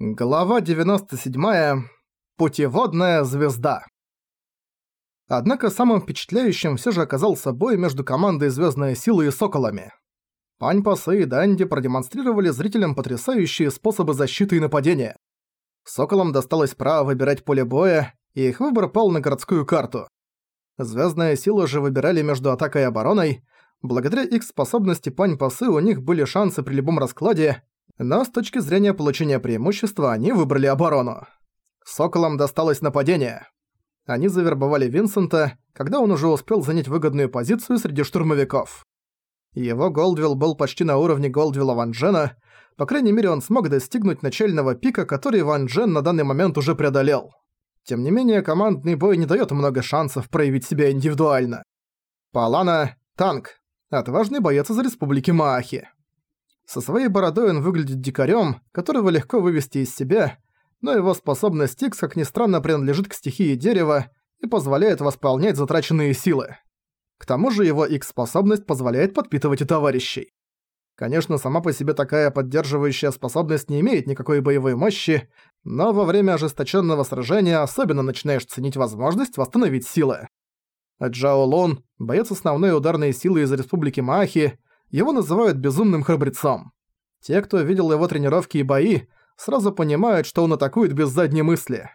Глава 97. Путеводная звезда. Однако самым впечатляющим все же оказался бой между командой Звездная сила и Соколами. Пань Пасы и Данди продемонстрировали зрителям потрясающие способы защиты и нападения. Соколам досталось право выбирать поле боя, и их выбор пал на городскую карту. Звездная сила же выбирали между атакой и обороной. Благодаря их способности Пань Пасы у них были шансы при любом раскладе, но с точки зрения получения преимущества они выбрали оборону. Соколам досталось нападение. Они завербовали Винсента, когда он уже успел занять выгодную позицию среди штурмовиков. Его Голдвилл был почти на уровне Голдвилла Ван Джена, по крайней мере он смог достигнуть начального пика, который Ван Джен на данный момент уже преодолел. Тем не менее, командный бой не даёт много шансов проявить себя индивидуально. Палана – танк, отважный боец из Республики Маахи. Со своей бородой он выглядит дикарем, которого легко вывести из себя, но его способность Икс, как ни странно, принадлежит к стихии дерева и позволяет восполнять затраченные силы. К тому же его X-способность позволяет подпитывать и товарищей. Конечно, сама по себе такая поддерживающая способность не имеет никакой боевой мощи, но во время ожесточенного сражения особенно начинаешь ценить возможность восстановить силы. Джао Лун, боец основной ударной силы из Республики Маахи, его называют безумным храбрецом. Те, кто видел его тренировки и бои, сразу понимают, что он атакует без задней мысли.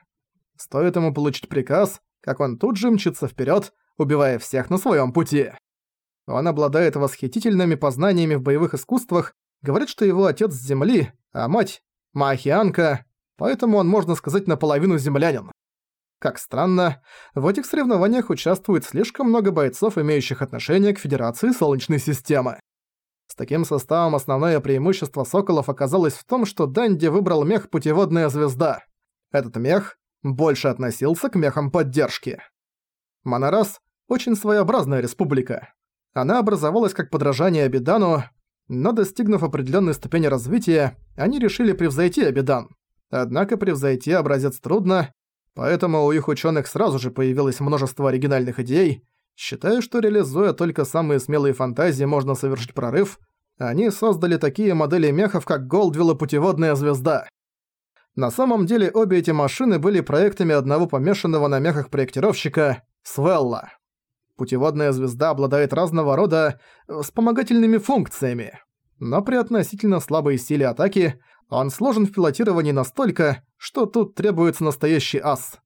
Стоит ему получить приказ, как он тут же мчится вперед, убивая всех на своем пути. Он обладает восхитительными познаниями в боевых искусствах, говорит, что его отец с земли, а мать – Маахианка, поэтому он, можно сказать, наполовину землянин. Как странно, в этих соревнованиях участвует слишком много бойцов, имеющих отношение к Федерации Солнечной системы. С таким составом основное преимущество Соколов оказалось в том, что Данди выбрал мех «Путеводная звезда». Этот мех больше относился к мехам поддержки. Монорас – очень своеобразная республика. Она образовалась как подражание Абидану, но достигнув определенной ступени развития, они решили превзойти Абидан. Однако превзойти образец трудно, поэтому у их ученых сразу же появилось множество оригинальных идей, Считая, что реализуя только самые смелые фантазии можно совершить прорыв, они создали такие модели мехов, как Голдвилл и Путеводная Звезда. На самом деле обе эти машины были проектами одного помешанного на мехах проектировщика – Свелла. Путеводная звезда обладает разного рода вспомогательными функциями, но при относительно слабой силе атаки он сложен в пилотировании настолько, что тут требуется настоящий ас.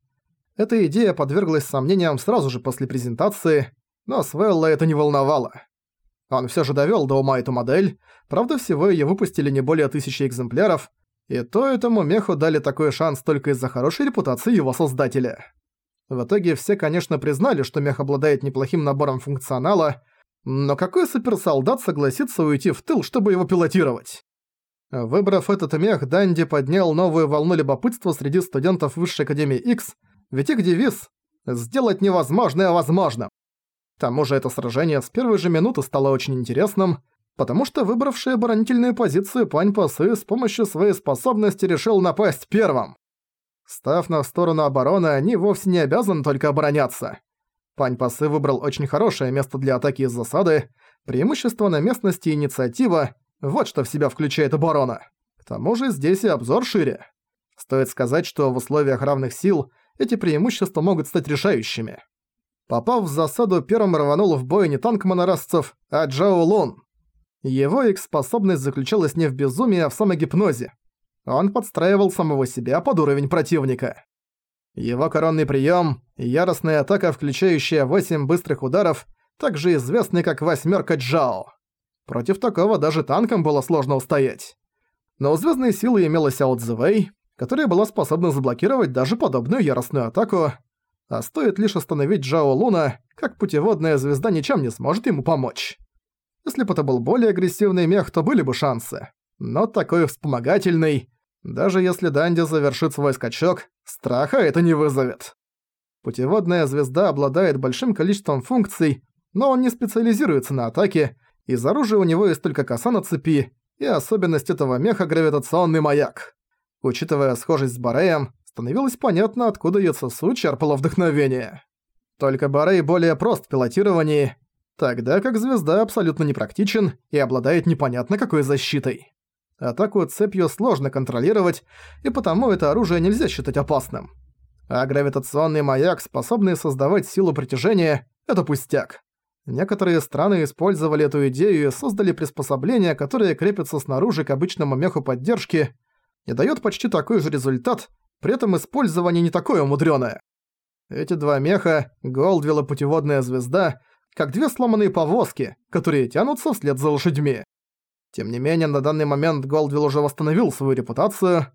Эта идея подверглась сомнениям сразу же после презентации, но Свелла это не волновало. Он всё же довёл до ума эту модель, правда всего её выпустили не более тысячи экземпляров, и то этому меху дали такой шанс только из-за хорошей репутации его создателя. В итоге все, конечно, признали, что мех обладает неплохим набором функционала, но какой суперсолдат согласится уйти в тыл, чтобы его пилотировать? Выбрав этот мех, Данди поднял новую волну любопытства среди студентов Высшей Академии X, ведь их девиз «Сделать невозможное возможным». К тому же это сражение с первой же минуты стало очень интересным, потому что выбравший оборонительную позицию Пань Пасы с помощью своей способности решил напасть первым. Став на сторону обороны, они вовсе не обязаны только обороняться. Пань Пасы выбрал очень хорошее место для атаки из засады, преимущество на местности и инициатива – вот что в себя включает оборона. К тому же здесь и обзор шире. Стоит сказать, что в условиях равных сил эти преимущества могут стать решающими. Попав в засаду, первым рванул в бой не танк монорасцев, а Джао Лун. Его их-способность заключалась не в безумии, а в самогипнозе. Он подстраивал самого себя под уровень противника. Его коронный прием – яростная атака, включающая 8 быстрых ударов, также известный как «восьмерка Джао». Против такого даже танкам было сложно устоять. Но у звездной силы имелась Ао Цзэвэй, которая была способна заблокировать даже подобную яростную атаку, а стоит лишь остановить Джао Луна, как путеводная звезда ничем не сможет ему помочь. Если бы это был более агрессивный мех, то были бы шансы. Но такой вспомогательный, даже если Данди завершит свой скачок, страха это не вызовет. Путеводная звезда обладает большим количеством функций, но он не специализируется на атаке, из оружия у него есть только коса на цепи, и особенность этого меха – гравитационный маяк. Учитывая схожесть с Бареем, становилось понятно, откуда Яцесу черпало вдохновение. Только Барей более прост в пилотировании, тогда как звезда абсолютно непрактичен и обладает непонятно какой защитой. Атаку цепью сложно контролировать, и потому это оружие нельзя считать опасным. А гравитационный маяк, способный создавать силу притяжения, это пустяк. Некоторые страны использовали эту идею и создали приспособления, которые крепятся снаружи к обычному меху поддержки и дают почти такой же результат, при этом использование не такое мудрёное. Эти два меха, Голдвилл и путеводная звезда, как две сломанные повозки, которые тянутся вслед за лошадьми. Тем не менее, на данный момент Голдвилл уже восстановил свою репутацию,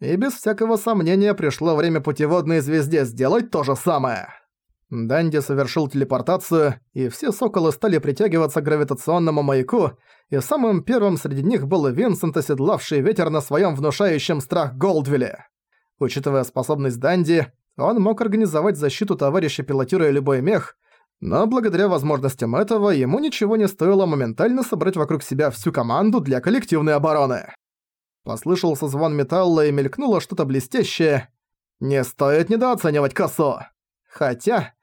и без всякого сомнения пришло время путеводной звезде сделать то же самое. Данди совершил телепортацию, и все соколы стали притягиваться к гравитационному маяку, и самым первым среди них был Винсент, оседлавший ветер на своем внушающем страх Голдвилле. Учитывая способность Данди, он мог организовать защиту товарища, пилотируя любой мех, но благодаря возможностям этого ему ничего не стоило моментально собрать вокруг себя всю команду для коллективной обороны. Послышался звон металла и мелькнуло что-то блестящее. Не стоит недооценивать косо. Хотя,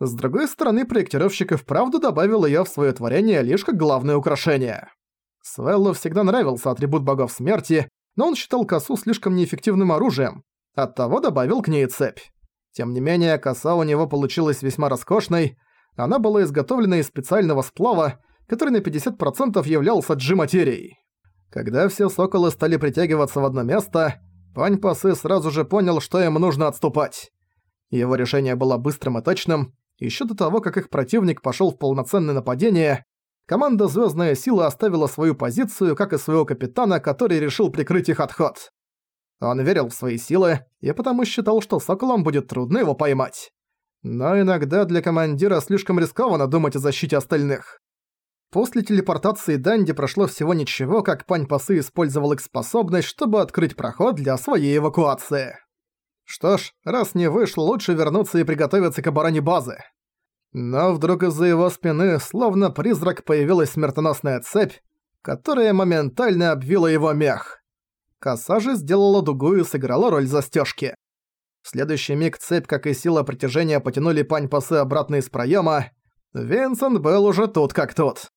с другой стороны, проектировщик и вправду добавил её в своё творение лишь как главное украшение. Свеллу всегда нравился атрибут богов смерти, но он считал косу слишком неэффективным оружием, оттого добавил к ней цепь. Тем не менее, коса у него получилась весьма роскошной, она была изготовлена из специального сплава, который на 50% являлся G-материей. Когда все соколы стали притягиваться в одно место, Пань Пасы сразу же понял, что им нужно отступать. Его решение было быстрым и точным. Еще до того, как их противник пошел в полноценное нападение, команда «Звездная сила» оставила свою позицию, как и своего капитана, который решил прикрыть их отход. Он верил в свои силы и потому считал, что соколам будет трудно его поймать. Но иногда для командира слишком рискованно думать о защите остальных. После телепортации Данди прошло всего ничего, как Пань Пасы использовал их способность, чтобы открыть проход для своей эвакуации. Что ж, раз не вышло, лучше вернуться и приготовиться к обороне базы. Но вдруг из-за его спины, словно призрак, появилась смертоносная цепь, которая моментально обвила его мех. Коса же сделала дугу и сыграла роль застежки. В следующий миг цепь, как и сила притяжения, потянули пань-пасы обратно из проема. Винсент был уже тут как тут.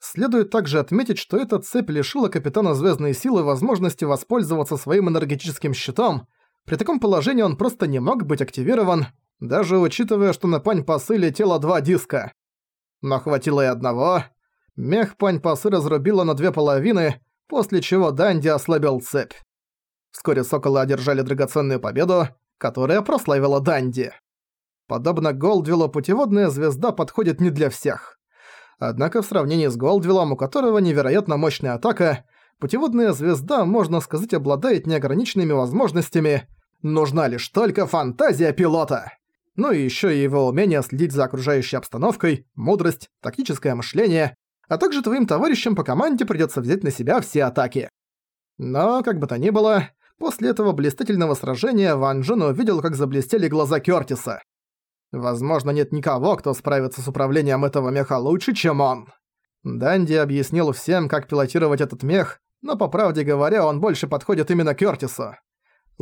Следует также отметить, что эта цепь лишила капитана Звездной Силы возможности воспользоваться своим энергетическим щитом, при таком положении он просто не мог быть активирован, даже учитывая, что на пань-пасы летело два диска. Но хватило и одного. Мех пань-пасы разрубило на две половины, после чего Данди ослабил цепь. Вскоре соколы одержали драгоценную победу, которая прославила Данди. Подобно Голдвиллу, путеводная звезда подходит не для всех. Однако в сравнении с Голдвиллом, у которого невероятно мощная атака, Путеводная звезда, можно сказать, обладает неограниченными возможностями. Нужна лишь только фантазия пилота. Ну и ещё его умение следить за окружающей обстановкой, мудрость, тактическое мышление, а также твоим товарищам по команде придётся взять на себя все атаки. Но, как бы то ни было, после этого блистательного сражения Ван Джен увидел, как заблестели глаза Кёртиса. Возможно, нет никого, кто справится с управлением этого меха лучше, чем он. Данди объяснил всем, как пилотировать этот мех, но, по правде говоря, он больше подходит именно Кёртису.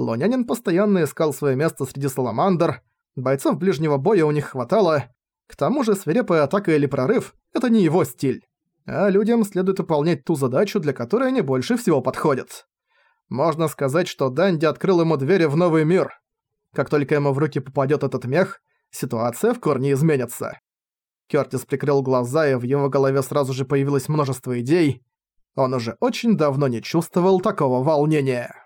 Лунянин постоянно искал свое место среди саламандр, бойцов ближнего боя у них хватало, к тому же свирепая атака или прорыв – это не его стиль. А людям следует выполнять ту задачу, для которой они больше всего подходят. Можно сказать, что Данди открыл ему двери в новый мир. Как только ему в руки попадет этот мех, ситуация в корне изменится. Кёртис прикрыл глаза, и в его голове сразу же появилось множество идей. Он уже очень давно не чувствовал такого волнения.